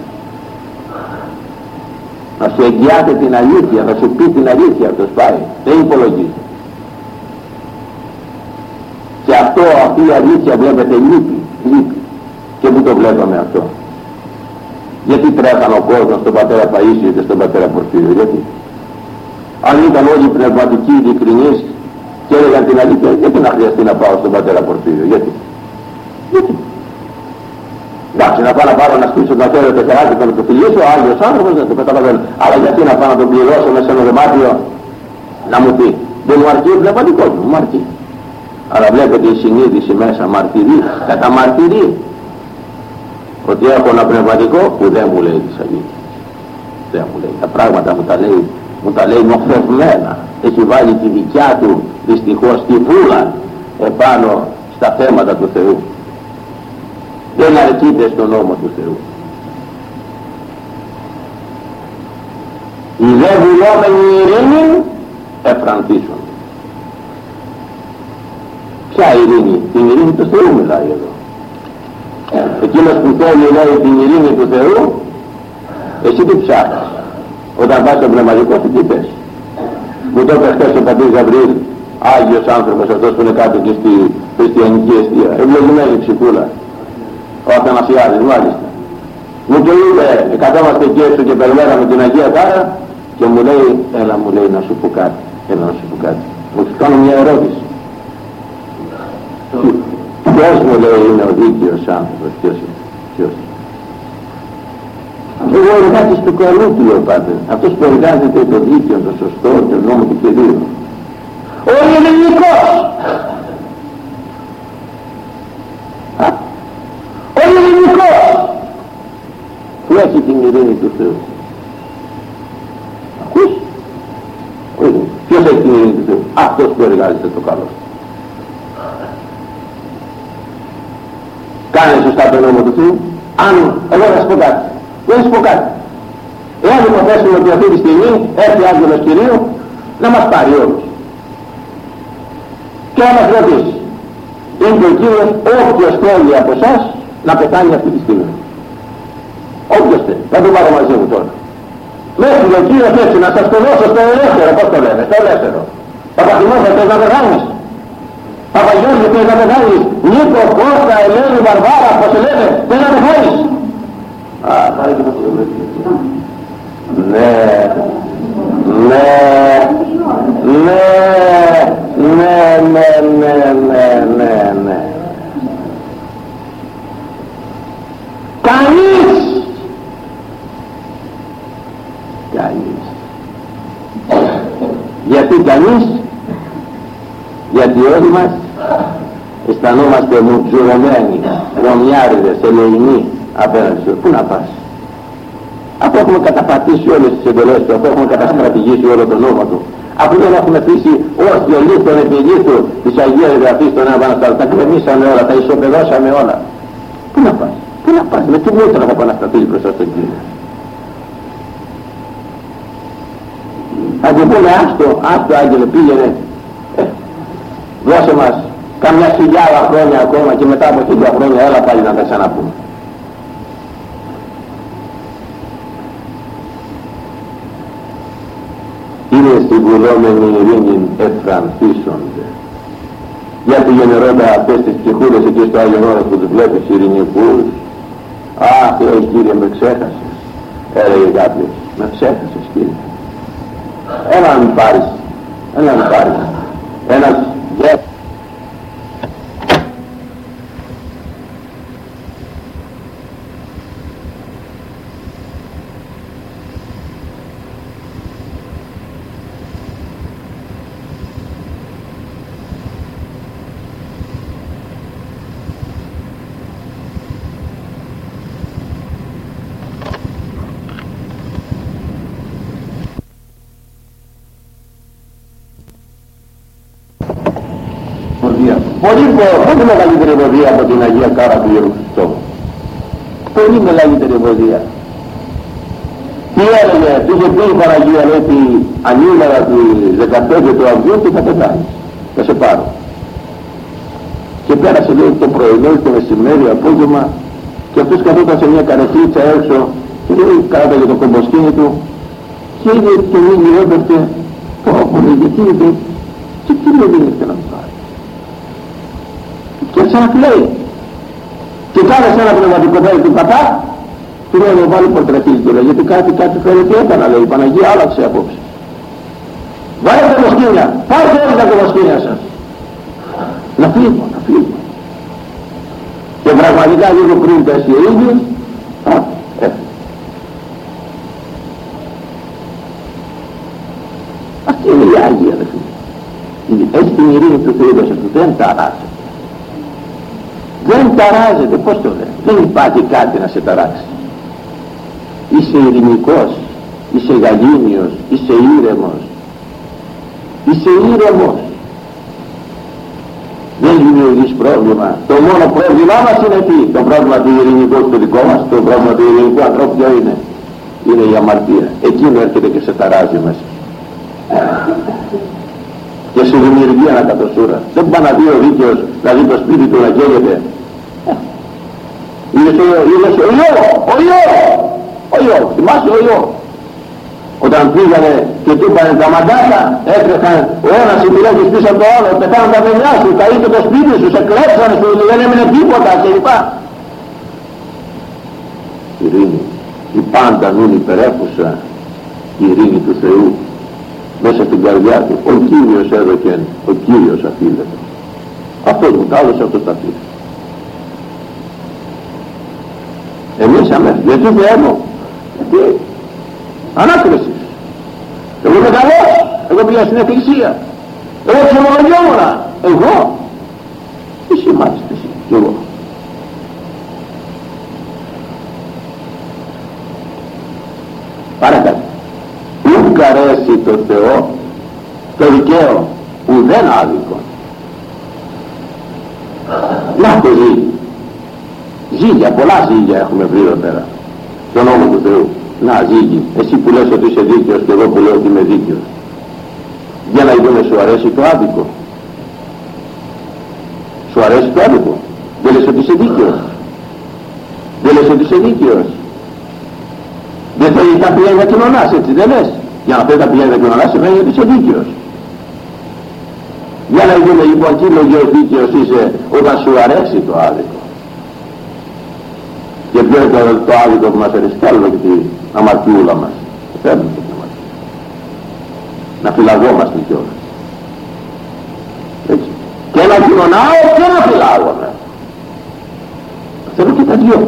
Να σου εγγυάται την αλήθεια να σου πει την αλήθεια αυτός πάει. Δεν υπολογίζει και αυτό, αυτή η αλήθεια βλέπετε λείπει, λείπει. Και πού το βλέπαμε αυτό. Γιατί τρέχαν ο κόσμος στον πατέρα Παΐσιο και στον πατέρα Πορφύριο, γιατί. Αν ήταν όλοι πνευματικοί ειλικρινείς και έλεγαν την αλήθεια, γιατί να χρειαστεί να πάω στον πατέρα Πορφύριο, γιατί. Γιατί. Εντάξει, να πάω να πάρω να στήσω να θέλω τεσσεράκι και να το φιλήσω, ο Άγιος άνθρωπος δεν το καταλαβαίνω. Αλλά γιατί να πάω να τον πληρώσω μέσα σε ένα δωμάτιο να μου πει. Δεν μου αρκεί ο πνευματικός μου, μου αρκεί. Αλλά βλέπετε η συνείδηση μέσα μαρτυρεί, καταμαρτυρεί ότι έχω ένα πνευματικό που δεν μου λέει τις αλήθειες. Δεν μου λέει. Τα πράγματα μου τα λέει, μου τα λέει νοφευμένα. Έχει βάλει τη δικιά του δυστυχώς τη βούλα επάνω στα θέματα του Θεού. Δεν αρκείται στον νόμο του Θεού. οι δε βουλόμενοι ειρήνη εφραντήσουν. Ποια ειρήνη, την ειρήνη του Θεού μιλάει εδώ. Εκείνος που θέλει λέει την ειρήνη του Θεού, εσύ τι ψάχνεις. Όταν πας στο πνευματικό σου τι θες. Μου το είπε χθες ο πατήρ Γαβριήλ, Άγιος άνθρωπος αυτός που είναι κάτω και στη χριστιανική αιστεία. Ευλογημένη ψυχούλα. Ο Αθανασιάδης μάλιστα. Μου το είπε, καθόμαστε εκεί έξω και περιμέναμε την Αγία Κάρα και μου λέει, έλα μου λέει να σου πω κάτι, έλα να σου πω κάτι. Μου σου κάνω μια ερώτηση. Ποιος μου λέει είναι ο δίκαιος άνθρωπος, ποιος είναι, ποιος είναι. Εγώ εργάτης του καλού του λέω πάντα, αυτός που εργάζεται το δίκαιο, το σωστό, το νόμο του Κυρίου. Ο ελληνικός! Ο ελληνικός! Που έχει την ειρήνη του Θεού. Ακούς; Ποιος έχει την ειρήνη του Θεού; Αυτός που εργάζεται το καλός. Κάνε σωστά το νόμο του Θεού. Αν, εγώ θα σου πω κάτι. Δεν σου πω κάτι. Εάν υποθέσουμε ότι αυτή τη στιγμή έρθει άγγελος Κυρίου να μας πάρει όλους. Και να μας ρωτήσει. Είναι ο Κύριος όποιος θέλει από εσάς να πεθάνει αυτή τη στιγμή. Όποιος θέλει. Θα το πάρω μαζί μου τώρα. Μέχρι ο Κύριος έτσι να σας το δώσω στο ελεύθερο, πώς το λένε, στο ελεύθερο. Παπαθημός θες να πεθάνεις. Παπαγιώργη θες να πεθάνεις. Νίκο, Κώστα, Ελένη, Βαρβάρα, πώς σε λένε, θες να πεθάνεις. Α, πάει και το Ναι, ναι, ναι, ναι, ναι, ναι, ναι, ναι, ναι. Κανείς κανείς. Γιατί κανείς, γιατί όλοι μας; Αισθανόμαστε μουτζουρωμένοι, ρομιάριδες, ελεηνοί απέναντι σου. Πού να πας; Αφού έχουμε καταπατήσει όλες τις εντολές του, αφού έχουμε καταστρατηγήσει όλο τον νόμο του, αφού δεν έχουμε αφήσει όρθιο λίθον επί λίθου της Αγίας Γραφής των Ευαναστάλων, τα κρεμίσαμε όλα, τα ισοπεδώσαμε όλα. Πού να πας; Πού να πας; Με τι μούτρα θα πανασταθείς μπροστά στον Κύριο; Θα του πούνε άστο, άστο άγγελε πήγαινε, ε, δώσε μας καμιά χιλιάδα χρόνια ακόμα και μετά από χιλιά χρόνια έλα πάλι να τα ξαναπούμε. είναι στην βουλόμενη ειρήνη εφρανθίσονται. Για τη γενερόντα αυτές τις ψυχούλες εκεί στο Άγιον Όρος που τους βλέπεις ειρηνικούς. Αχ, Θεέ Κύριε με ξέχασες. Έλεγε κάποιος, με ξέχασες Κύριε. Έναν πάρεις, έναν πάρεις. Ένας γέφτης Πολύ, πολύ μεγαλύτερη ευωδία από την Αγία Κάρα του Ιερού Χριστού. Πολύ μεγαλύτερη ευωδία. Τι έλεγε, τους είχε πει η Παναγία λέει ότι ανήμερα τους 15 του Αυγούστου θα πεθάνεις. Θα σε πάρω. Και πέρασε λέει το πρωινό, το μεσημέρι, απόγευμα και αυτός καθόταν σε μια καρεκλίτσα έξω και λέει κάτω το κομποσκίνη του και είδε το ήλιο έπεφτε πω πω γιατί είδε και τι με δίνεστε να μου πάρει και σαν κλαίει. Και κάνε σε ένα πνευματικό παιδί του πατά, του λέει να βάλει πορτρετήλ του λέει, γιατί κάτι κάτι φαίνεται έκανα λέει, η Παναγία άλλαξε απόψε. Βάλε τα κοσκίνια, πάρτε όλα τα κοσκίνια σας. Να φύγω, να φύγω. Και πραγματικά λίγο πριν πέσει ο ίδιος, ε. Αυτή είναι η Άγια αδελφοί. Έχει την ειρήνη του Θεού μέσα του, δεν τα αράζει δεν ταράζεται, πώς το λένε, δεν υπάρχει κάτι να σε ταράξει. Είσαι ειρηνικός, είσαι γαλήνιος, είσαι ήρεμος, είσαι ήρεμος. Δεν δημιουργείς πρόβλημα. Το μόνο πρόβλημά μας είναι τι, το πρόβλημα του ειρηνικού του δικό μας, το πρόβλημα του ειρηνικού ανθρώπου ποιο είναι; είναι η αμαρτία. Εκείνο έρχεται και σε ταράζει μέσα. Και σε δημιουργεί ανακατοσούρα. Δεν πάει να δει ο δίκαιος, να δει το σπίτι του να καίγεται. Είδες ο ιό, ο ιό, ο ιό, θυμάσαι ο ιό. Όταν πήγανε και του είπανε τα μαντάτα, έτρεχαν ο ένας συμπλέκης πίσω από το άλλο, πετάνε τα παιδιά σου, τα είπε το σπίτι σου, σε κλέψανε σου, δεν έμεινε τίποτα κλπ. Ειρήνη, η πάντα νουν υπερέχουσα η ειρήνη του Θεού μέσα στην καρδιά του. Ο Κύριος έδωκε, ο Κύριος αφήλεται. Αυτός μου τα έδωσε, αυτός τα πήρε. Εμείς αμέσως, γιατί θέλω, γιατί; Ανάκρισης. Εγώ είμαι καλός, εγώ πήγα στην εκκλησία, εγώ ξεμολογιόμουν, εγώ, εσύ μάλιστα εσύ, κι εγώ. Παρακάτω. Ουκ αρέσει το Θεό το δικαίο ουδέν άδικο; Να το ζει. Ζήγια, πολλά ζήγια έχουμε βρει εδώ πέρα. Στον νόμο του Θεού. Να ζήγη. Εσύ που λες ότι είσαι δίκαιος και εγώ που λέω ότι είμαι δίκαιος. Για να δούμε σου αρέσει το άδικο. Σου αρέσει το άδικο. Δεν λες ότι είσαι δίκαιος. Δεν λες ότι είσαι δίκαιος. Δεν θέλεις τα πηγαίνεις να κοινωνάς έτσι δεν λες. Για να θέλει τα πηγαίνεις να κοινωνάς σημαίνει ότι είσαι δίκαιος. Για να δούμε λοιπόν τι λογιος δίκαιος είσαι όταν σου αρέσει το άδικο. Και ποιο είναι το, το άδικο που μας αρέσει άλλο και την αμαρτιούλα μας. Θέλουμε την αμαρτία. Να φυλαγόμαστε κιόλας. Έτσι. Και να κοινωνάω και να φυλάγομαι. Θέλω και τα δυο.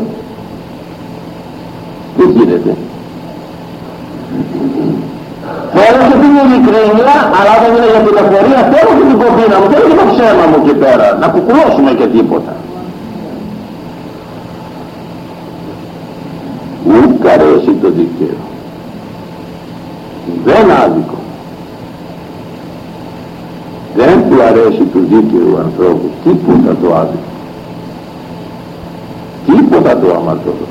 Δεν γίνεται. Θέλω και την ειλικρίνεια, αλλά όταν είναι για πληροφορία θέλω και την κοπίνα μου, θέλω και το ψέμα μου εκεί πέρα, να κουκουλώσουμε και τίποτα. Αρέσει το δικαίω. Δεν άδικο. Δεν του αρέσει του δίκαιου ανθρώπου τίποτα το άδικο. Τίποτα το αμαρτωλό.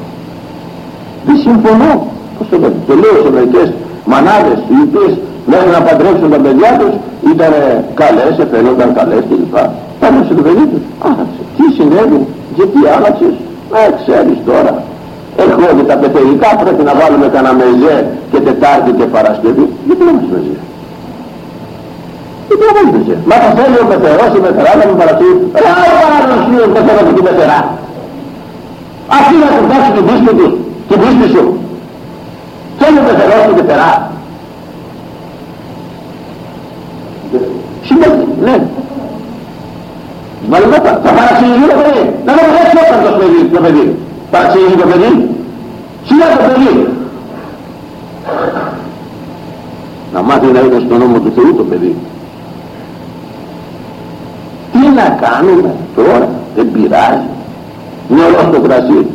Δεν συμφωνώ. Πώς το λέτε. Το λέω σε μερικές μανάδες οι οποίες μέχρι να παντρέψουν τα παιδιά τους ήταν καλές, εφαίνονταν καλές κλπ. Πάντρεψε το παιδί τους. Άλλαξε. Τι συνέβη, γιατί άλλαξες. Ε, ξέρεις τώρα. Έρχονται τα πεθερικά, πρέπει να βάλουμε κανένα μεζέ και Τετάρτη και Παρασκευή. Γιατί να μας μεζέ. Γιατί να μας μεζέ. Μα θα θέλει ο πεθερός, η πεθερά να μην παρασύρει. Ρε άλλο παραδοσίου ο πεθερός και την πεθερά. Αυτοί να κουμπάσουν την πίστη τους, την πίστη σου. Θέλει ο πεθερός και την πεθερά. Συμμετεί, ναι. Μα λοιπόν θα παρασυρθεί το παιδί. Να το έτσι όταν το παιδί, το παιδί. Παραξηγεί το παιδί. Σιγά το παιδί. Να μάθει να είναι στον νόμο του Θεού το παιδί. Τι να κάνουμε τώρα, δεν πειράζει. Μυαλό στο κρασί.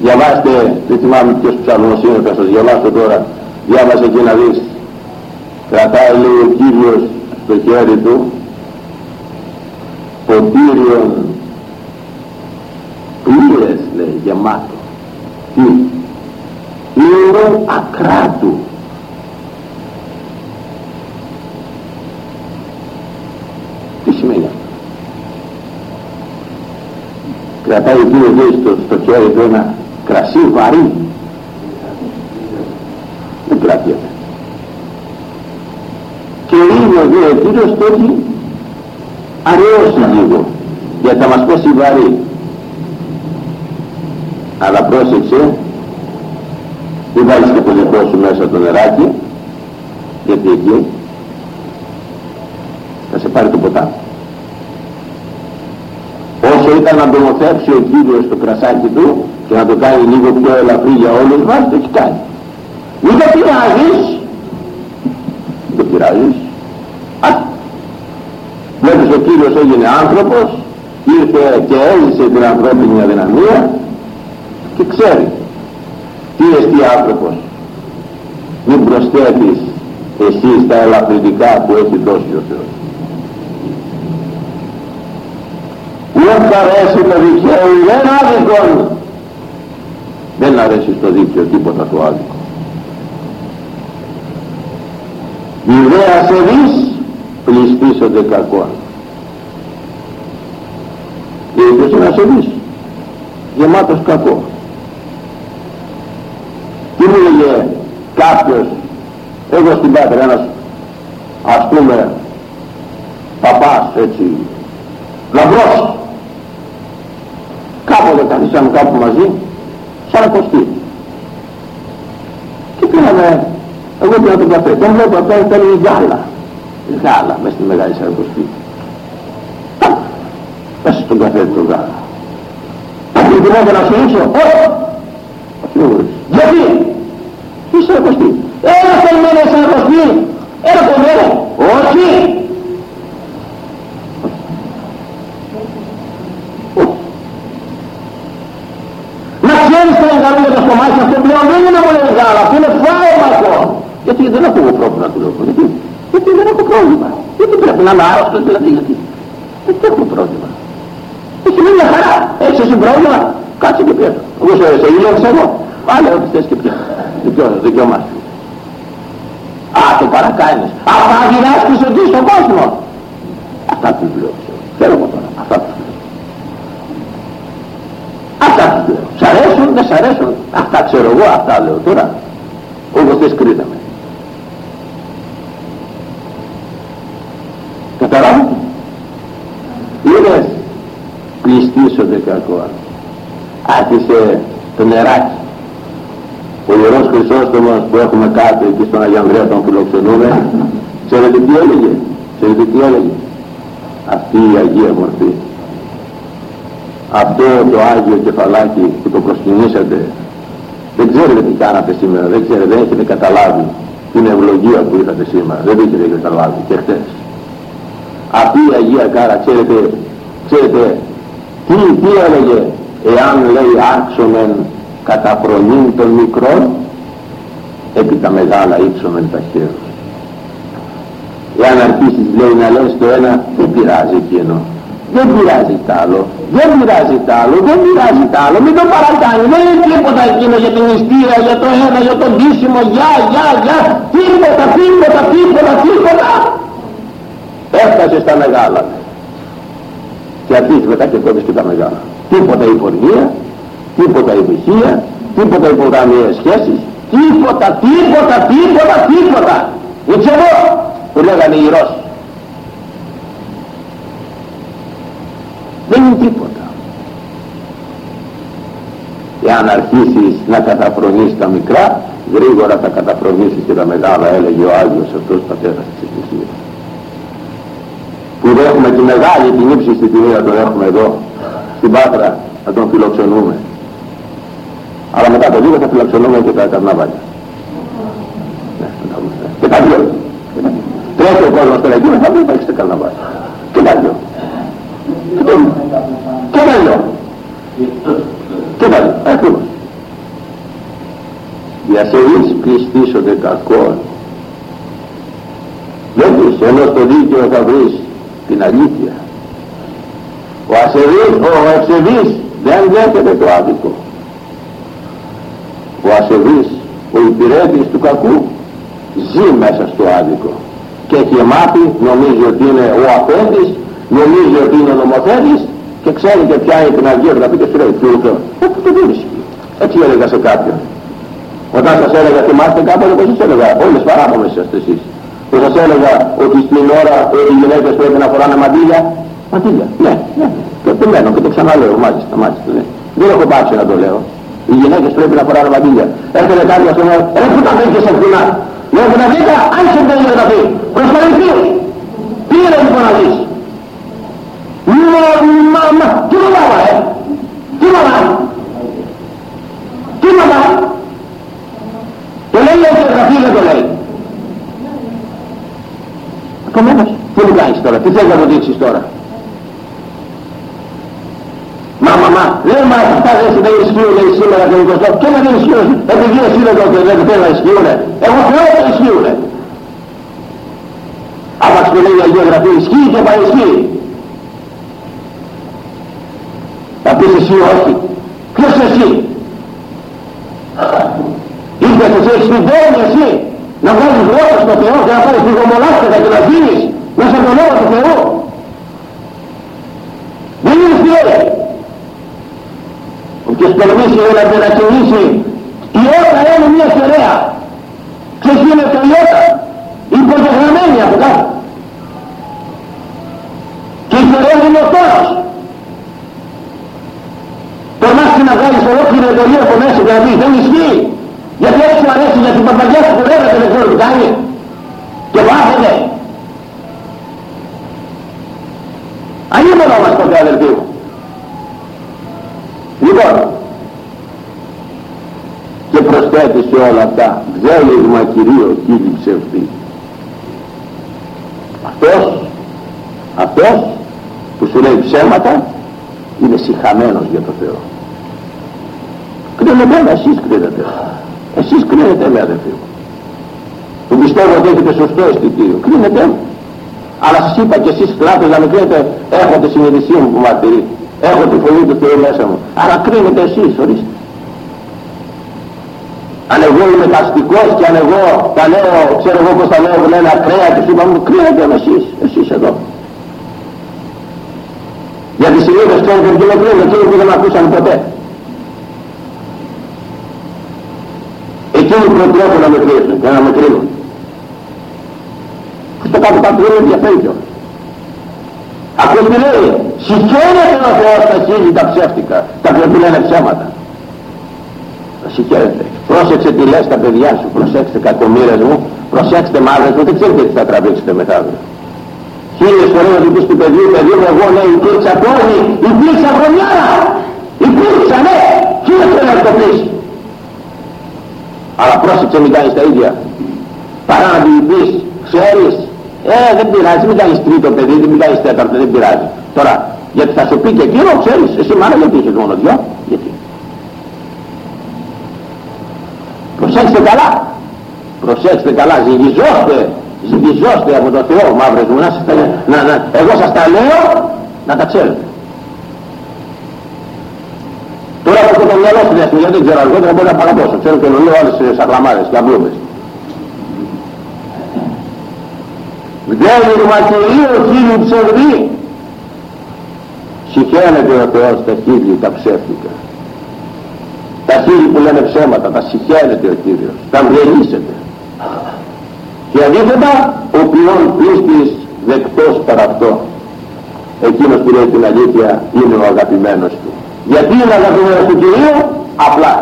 Διαβάστε, δεν θυμάμαι ποιος ψαλμός είναι, θα σας διαβάσω τώρα. Διάβασε και να δεις. Κρατάει λέει ο Κύριος στο χέρι του ποτήριον πλήρες λέει γεμάτο. Τι, ήρω ακράτου. Τι σημαίνει αυτό; Κρατάει ο κύριος λέει στο, στο χέρι του ένα κρασί βαρύ. Δεν κρατιέται. Και είναι ο ο κύριος τότε αραιώσει λίγο γιατί θα μας πέσει βαρύ αλλά πρόσεξε μην βάλεις και το δικό σου μέσα το νεράκι γιατί εκεί θα σε πάρει το ποτάμι. Όσο ήταν να νομοθέψει ο Κύριος το κρασάκι του και να το κάνει λίγο πιο ελαφρύ για όλους μας το έχει κάνει. Μην το πειράζεις. Μην το πειράζεις. Α, βλέπεις ο Κύριος έγινε άνθρωπος ήρθε και έζησε την ανθρώπινη αδυναμία και ξέρει τι εστί άνθρωπος μην προσθέτεις εσύ στα ελαφρυντικά που έχει δώσει ο Θεός ουκ αρέσει το δικαίωμα δεν άδικον Δεν αρέσει στο δίκαιο τίποτα το άδικο. Η ιδέα σεβής πληστήσονται κακό. Ήρθες είναι ασεβής, γεμάτος κακό. Τι μου έλεγε κάποιος, εγώ στην Πάτρα ένας ας πούμε παπάς έτσι, λαμπρός. Κάποτε καθίσαμε κάπου μαζί, σαν ακοστή. Και πήραμε, εγώ πήρα τον καφέ, τον βλέπω αυτό, θέλει γάλα. Γάλα, μέσα στη μεγάλη σαρκοστή μέσα στον καφέ του γάλα. Αυτή την να σου ρίξω, όχι, γιατί, είσαι ακοστή. Ένα θέλει σαν ακοστή, ένα κομμένα, όχι. Να ξέρεις τι είναι για το στομάχι αυτό πλέον δεν είναι μόνο γάλα, αυτό είναι φάρμακο. Γιατί δεν έχω πρόβλημα του λέω, γιατί, γιατί δεν έχω πρόβλημα. Γιατί πρέπει να είμαι άρρωστος δηλαδή, γιατί; Δεν έχω πρόβλημα. Έχει μείνει μια χαρά. Έχεις εσύ πρόβλημα; Κάτσε και πιέτο. Εγώ σε, σε ήλιαξα εγώ. Άλλα ό,τι θες και πιέτο. Δικαιώμα σου. Α, το παρακάνεις. Αυτά διδάσκεις ότι στον κόσμο. Αυτά τους λέω. Θέλω εγώ τώρα. Αυτά τους λέω. Αυτά τους λέω. Σ' αρέσουν, δεν σ' αρέσουν. Αυτά ξέρω εγώ, αυτά λέω τώρα. Όπως θες κρίναμε. Καταλάβετε. Είδες; Πληστήσονται κακό. Άρχισε το νεράκι. Ο Ιερός Χρυσόστομος που έχουμε κάτω εκεί στον Αγία Ανδρέα τον φιλοξενούμε, ξέρετε τι έλεγε, ξέρετε τι έλεγε; Αυτή η Αγία Μορφή. Αυτό το Άγιο κεφαλάκι που το προσκυνήσατε, δεν ξέρετε τι κάνατε σήμερα, δεν ξέρετε, δεν έχετε καταλάβει την ευλογία που είχατε σήμερα, δεν έχετε καταλάβει και χτες. Αυτή η Αγία Κάρα, ξέρετε, ξέρετε τι, τι έλεγε εάν λέει άξομεν κατά φρονήν των μικρών επί τα μεγάλα ύψομεν τα χέρια. Εάν αρχίσεις λέει να λες το ένα δεν πειράζει εκείνο. Δεν πειράζει τ' άλλο, δεν πειράζει τ' άλλο, δεν πειράζει τ' άλλο, μην το παρακάνει, δεν είναι τίποτα εκείνο για την νηστεία, για το ένα, για τον πίσιμο, για, για, για, τίποτα, τίποτα, τίποτα, τίποτα. Έφτασες στα μεγάλα και αρχίζεις μετά και κόβεις και τα μεγάλα. Τίποτα η πορνεία, τίποτα η βυχεία, τίποτα οι υπογραμμιές σχέσεις, τίποτα, τίποτα, τίποτα, τίποτα. Έτσι εδώ που λέγανε οι Ρώσοι. Δεν είναι τίποτα. Εάν αρχίσεις να καταφρονείς τα μικρά, γρήγορα θα καταφρονήσεις και τα μεγάλα, έλεγε ο Άγιος αυτός πατέρας της Εκκλησίας που έχουμε τη μεγάλη την ύψιστη τιμή να τον έχουμε εδώ στην Πάτρα να τον φιλοξενούμε αλλά μετά το λίγο θα φιλοξενούμε και τα καρναβάλια ναι, και τα δυο τρέχει ο κόσμος τώρα εκεί θα μην υπάρχει στα καρναβάλια και τα δυο και τα δυο και τα δυο ακριβώς οι ασεβείς πιστήσονται κακόν δεν τους, ενώ στο δίκαιο θα βρεις την αλήθεια. Ο ασεβής, ο ευσεβής δεν δέχεται το άδικο. Ο ασεβής, ο υπηρέτης του κακού ζει μέσα στο άδικο και έχει μάθει, νομίζει ότι είναι ο απέντης, νομίζει ότι είναι ο νομοθέτης και ξέρει και ποια είναι την Αγία Γραφή και σου λέει τούτο. Έτσι το δεν Έτσι έλεγα σε κάποιον. Όταν σας έλεγα, θυμάστε κάποτε πως σας έλεγα, όλες παράπομες είσαστε εσείς που σας έλεγα ότι στην ώρα ότι οι γυναίκες πρέπει να φοράνε μαντήλια. Μαντήλια, ναι, ναι. Και το μένω και το ξαναλέω, μάλιστα, μάλιστα. Ναι. Δεν έχω πάψει να το λέω. Οι γυναίκες πρέπει να φοράνε μαντήλια. Έρχεται κάποιος και λέει, ρε που τα βρήκες ευθυνά. Λέω που τα βρήκα, άρχισε να γίνει να πει. Προσπαθηθεί. Πήρε λοιπόν να δεις. Μα, μα, μα, τι μου ε; Τι μου Τι μου Το λέει ο γραφή δεν το λέει. Επομένως, τι μου κάνεις τώρα, τι θέλεις να μου δείξεις τώρα; Μα, μα, μα, λέει μα αυτά δεν ισχύουν λέει σήμερα και 20 και να δεν ισχύουν, επειδή εσύ δεν το δεν θέλει να ισχύουνε. Εγώ θέλω να ισχύουνε. Άμα σου λέει η Αγία Γραφή ισχύει και παρισχύει. Θα πεις εσύ όχι. Ποιος εσύ; εσύ έχεις την πόρνη εσύ να βγάλεις λόγια στο Θεό και να πάρεις τη γομολάστηκα και να γίνεις μέσα από τον όρο του Θεού. Δεν είναι Θεέ. Όποιος τολμήσει να μετακινήσει η ότα είναι μια στερεά. Ξέρεις τι είναι το ιότα. Υπογεγραμμένη από κάτω. Και η στερεά είναι ο τόρος. Τολμάς να βγάλεις ολόκληρη εντολή από μέσα και να πεις δεν ισχύει. Γιατί έτσι σου αρέσει για την παπαγιά σου που λέγατε δεν ξέρω τι κάνει. Και βάθετε. Ανήμερα μας ποτέ αδελφοί μου. Λοιπόν, και προσθέτει σε όλα αυτά ξέλιγμα Κυρίω κύλη ψευδή. Αυτός, αυτός που σου λέει ψέματα είναι συχαμένος για το Θεό. Κρίνετε με, εσείς κρίνετε. Εσείς κρίνετε με αδελφοί μου. Που πιστεύω ότι έχετε σωστό αισθητήριο. Κρίνετε με. Αλλά σας είπα και εσείς κλάτε να με κρίνετε, έχω τη συνειδησία μου που μαρτυρεί. Έχω τη φωνή του Θεού μέσα μου. Αλλά κρίνετε εσείς, ορίστε. Αν εγώ είμαι ταστικός και αν εγώ τα λέω, ξέρω εγώ πως τα λέω, λένε ακραία και σου είπα μου, κρίνετε με εσείς, εσείς εδώ. Γιατί συνήθως ξέρετε ότι με κρίνετε εκείνοι που δεν ακούσαν ποτέ. Εκείνοι προτρέπουν να με κρίνουν και να με κρίνουν. Στο κάτω κάτω δεν ενδιαφέρει κιόλας. Ακούς τι λέει, συγχαίρεται ο Θεός τα χείλη τα ψεύτικα, τα οποία λένε ψέματα. Τα συγχαίρεται. Πρόσεξε τι λες τα παιδιά σου, προσέξτε κακομύρες μου, προσέξτε μάδες μου, δεν ξέρετε τι θα τραβήξετε μετά. Χίλιες φορές να του πεις του παιδιού, παιδί μου, εγώ ναι, υπήρξα πόρνη, υπήρξα χρονιάρα, υπήρξα, ναι, χίλιες φορές να το πεις; Αλλά πρόσεξε μην κάνεις τα ίδια. Παρά να του πεις, ξέρεις, ε, δεν πειράζει, μην κάνεις τρίτο παιδί, μην κάνεις τέταρτο, δεν πειράζει. Τώρα, γιατί θα σου πει και εκείνο, ξέρεις, εσύ μάνα γιατί είχες μόνο δυο, γιατί; Προσέξτε καλά. Προσέξτε καλά. Ζυγιζώστε. Ζυγιζώστε από το Θεό μαύρες μου. Να, να, να, εγώ σας τα λέω να τα ξέρετε. Τώρα έχω το μυαλό στην εθνική, δεν ξέρω αργότερα μπορεί να παραδώσω. Ξέρω και νομίζω άλλες σακλαμάρες και αμπλούμες. Βδέλυρμα Κυρίου χίλιου ψευδή. Συχαίνεται ο Θεός τα χίλια τα ψεύτικα τα χείλη που λένε ψέματα, τα συχαίνεται ο Κύριος, τα βγελίσετε. Και αντίθετα, ο ποιόν πίστης δεκτός παρά αυτό. Εκείνος που λέει την αλήθεια είναι ο αγαπημένος του. Γιατί είναι αγαπημένος του Κυρίου, απλά.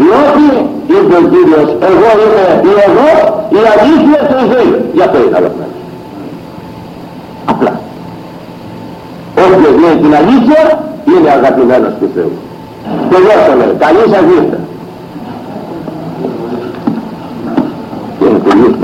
Διότι είπε ο Κύριος, εγώ είμαι η εγώ, η αλήθεια και η ζωή. Γι' αυτό είναι αγαπημένος. Απλά. Όποιος λέει την αλήθεια, είναι αγαπημένος του Θεού. Τελειώσαμε. Καλή σας νύχτα. Και είναι τελείως